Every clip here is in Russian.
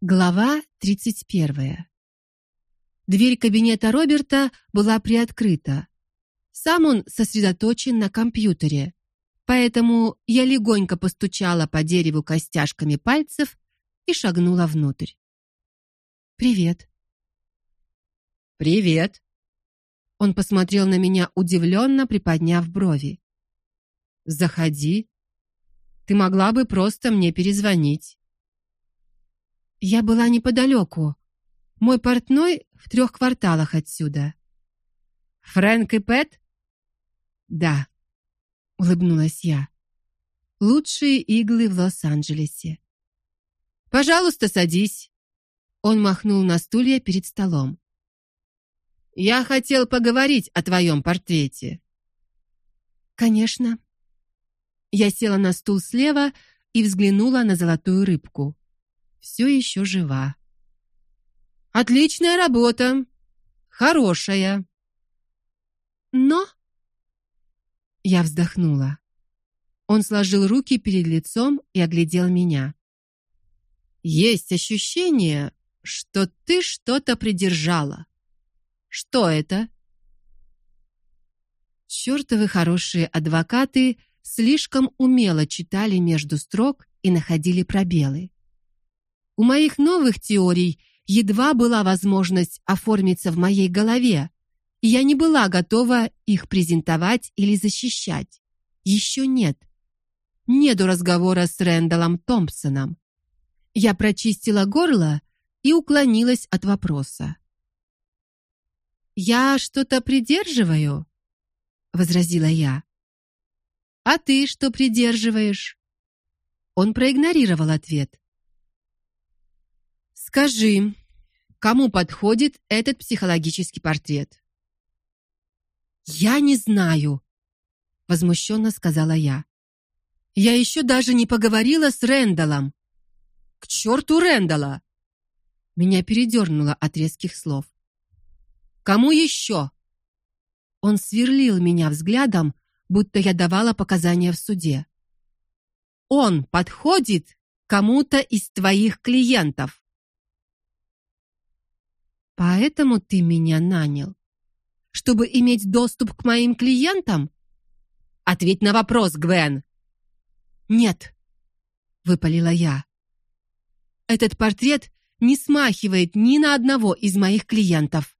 Глава 31. Дверь кабинета Роберта была приоткрыта. Сам он сосредоточен на компьютере, поэтому я легонько постучала по дереву костяшками пальцев и шагнула внутрь. Привет. Привет. Он посмотрел на меня удивленно, приподняв брови. Заходи. Ты могла бы просто мне перезвонить. Я была неподалеку. Мой портной в трех кварталах отсюда. Фрэнк и Пэт? Да, улыбнулась я. Лучшие иглы в Лос-Анджелесе. Пожалуйста, садись. Он махнул на стулья перед столом. Я хотел поговорить о твоем портрете. Конечно. Я села на стул слева и взглянула на золотую рыбку все еще жива. Отличная работа. Хорошая. Но я вздохнула. Он сложил руки перед лицом и оглядел меня. Есть ощущение, что ты что-то придержала. Что это? Чёртовы хорошие адвокаты слишком умело читали между строк и находили пробелы. У моих новых теорий едва была возможность оформиться в моей голове, и я не была готова их презентовать или защищать. Еще нет. Не до разговора с Рэндаллом Томпсоном. Я прочистила горло и уклонилась от вопроса. Я что-то придерживаю, возразила я. А ты что придерживаешь? Он проигнорировал ответ. Скажи, кому подходит этот психологический портрет? Я не знаю, возмущенно сказала я. Я еще даже не поговорила с Рендалом. К черту Рэндала! Меня передернуло от резких слов. Кому еще?» Он сверлил меня взглядом, будто я давала показания в суде. Он подходит кому-то из твоих клиентов. Поэтому ты меня нанял, чтобы иметь доступ к моим клиентам? Ответь на вопрос, Гвен. Нет, выпалила я. Этот портрет не смахивает ни на одного из моих клиентов.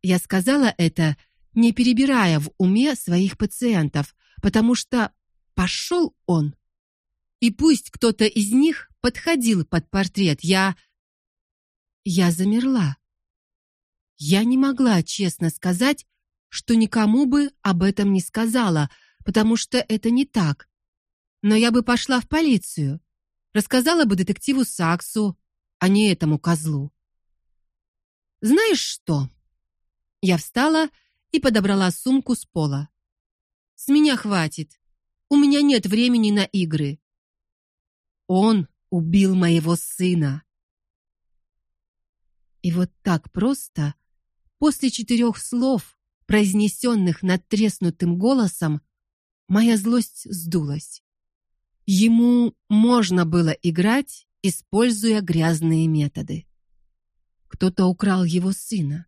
Я сказала это, не перебирая в уме своих пациентов, потому что пошел он. И пусть кто-то из них подходил под портрет, я я замерла. Я не могла честно сказать, что никому бы об этом не сказала, потому что это не так. Но я бы пошла в полицию, рассказала бы детективу Саксу, а не этому козлу. Знаешь что? Я встала и подобрала сумку с пола. С меня хватит. У меня нет времени на игры. Он убил моего сына. И вот так просто, после четырех слов, произнесенных надтреснутым голосом, моя злость сдулась. Ему можно было играть, используя грязные методы. Кто-то украл его сына,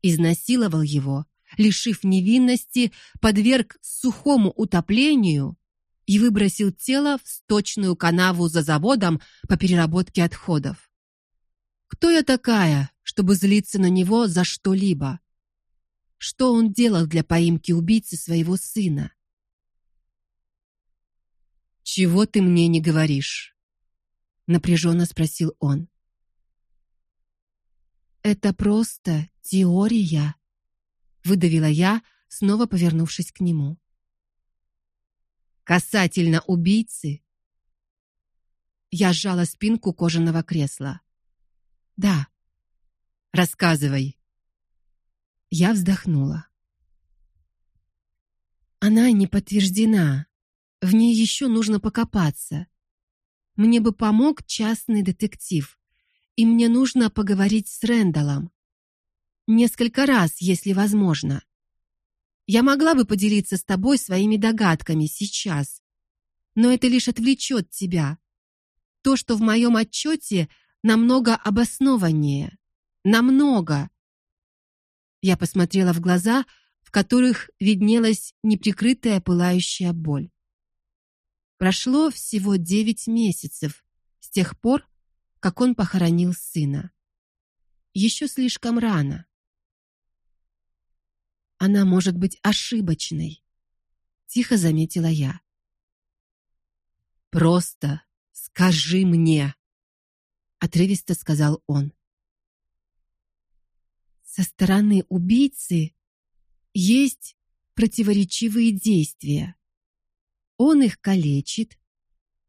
изнасиловал его, лишив невинности, подверг сухому утоплению и выбросил тело в сточную канаву за заводом по переработке отходов. Кто я такая, чтобы злиться на него за что-либо? Что он делал для поимки убийцы своего сына? Чего ты мне не говоришь? напряженно спросил он. Это просто теория, выдавила я, снова повернувшись к нему. Касательно убийцы, я сжала спинку кожаного кресла. Да. Рассказывай. Я вздохнула. Она не подтверждена. В ней еще нужно покопаться. Мне бы помог частный детектив, и мне нужно поговорить с Рендалом. Несколько раз, если возможно. Я могла бы поделиться с тобой своими догадками сейчас, но это лишь отвлечет тебя. То, что в моем отчете намного обоснованнее. Намного. Я посмотрела в глаза, в которых виднелась неприкрытая пылающая боль. Прошло всего девять месяцев с тех пор, как он похоронил сына. Еще слишком рано. Она может быть ошибочной, тихо заметила я. Просто скажи мне, отрывисто сказал он. Со стороны убийцы есть противоречивые действия. Он их калечит,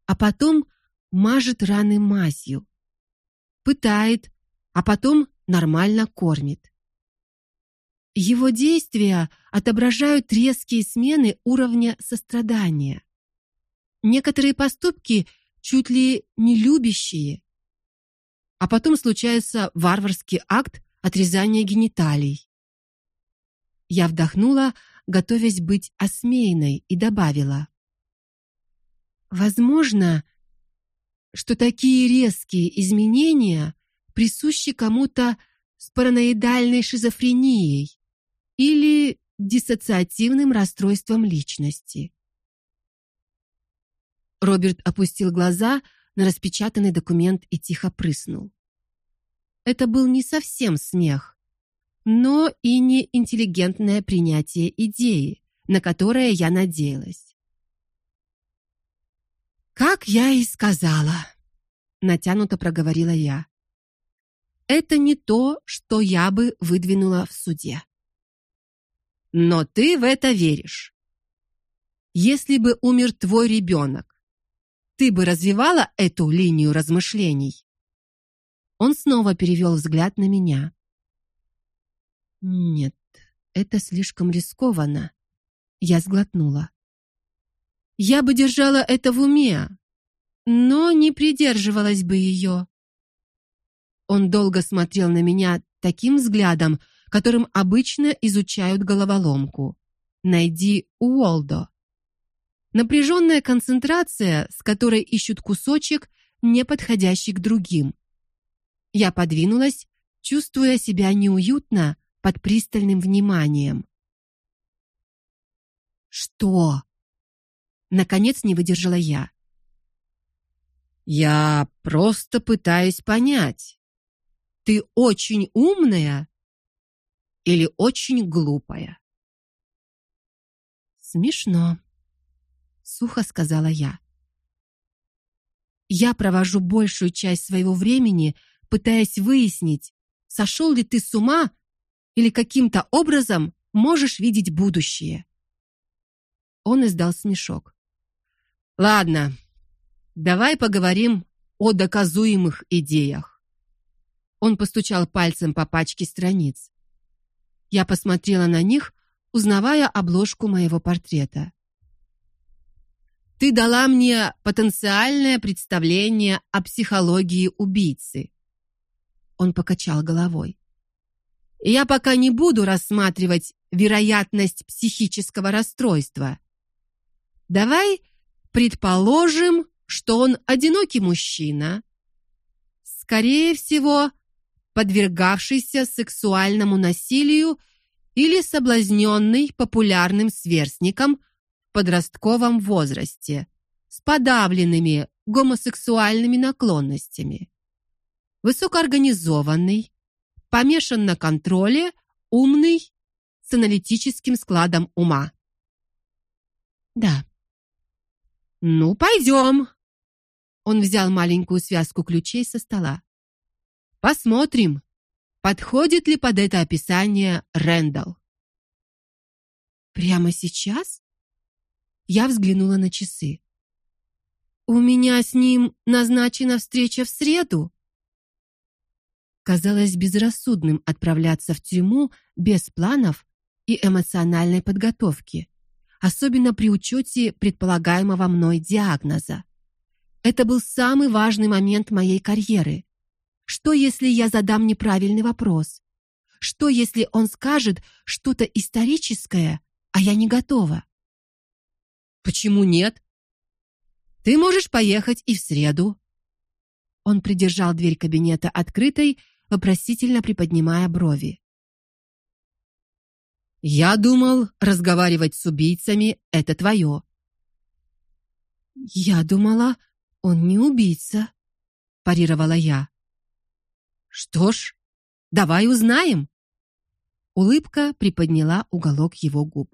а потом мажет раны мазью, пытает, а потом нормально кормит. Его действия отображают резкие смены уровня сострадания. Некоторые поступки чуть ли не любящие, а потом случается варварский акт отрезания гениталий. Я вдохнула, готовясь быть осмеянной, и добавила: Возможно, что такие резкие изменения присущи кому-то с параноидальной шизофренией или диссоциативным расстройством личности. Роберт опустил глаза на распечатанный документ и тихо прыснул. Это был не совсем смех, но и не интеллигентное принятие идеи, на которое я надеялась. Как я и сказала, натянуто проговорила я. Это не то, что я бы выдвинула в суде. Но ты в это веришь. Если бы умер твой ребенок, ты бы развивала эту линию размышлений. Он снова перевел взгляд на меня. Нет, это слишком рискованно. Я сглотнула. Я бы держала это в уме, но не придерживалась бы ее. Он долго смотрел на меня таким взглядом, которым обычно изучают головоломку. Найди Уолдо. Напряженная концентрация, с которой ищут кусочек, не подходящий к другим. Я подвинулась, чувствуя себя неуютно под пристальным вниманием. Что? Наконец не выдержала я. Я просто пытаюсь понять. Ты очень умная или очень глупая? Смешно, сухо сказала я. Я провожу большую часть своего времени, пытаясь выяснить, сошел ли ты с ума или каким-то образом можешь видеть будущее. Он издал смешок. Ладно. Давай поговорим о доказуемых идеях. Он постучал пальцем по пачке страниц. Я посмотрела на них, узнавая обложку моего портрета. Ты дала мне потенциальное представление о психологии убийцы. Он покачал головой. Я пока не буду рассматривать вероятность психического расстройства. Давай предположим, что он одинокий мужчина, скорее всего, подвергавшийся сексуальному насилию или соблазненный популярным сверстником в подростковом возрасте с подавленными гомосексуальными наклонностями. Высокоорганизованный, помешан на контроле, умный, с аналитическим складом ума. Да. Ну, пойдем. Он взял маленькую связку ключей со стола. Посмотрим, подходит ли под это описание Рэндалл. Прямо сейчас? Я взглянула на часы. У меня с ним назначена встреча в среду. Казалось безрассудным отправляться в тюрьму без планов и эмоциональной подготовки, особенно при учете предполагаемого мной диагноза. Это был самый важный момент моей карьеры. Что если я задам неправильный вопрос? Что если он скажет что-то историческое, а я не готова? Почему нет? Ты можешь поехать и в среду. Он придержал дверь кабинета открытой, вопросительно приподнимая брови. Я думал, разговаривать с убийцами это твое. Я думала, он не убийца, парировала я. Что ж, давай узнаем. Улыбка приподняла уголок его губ.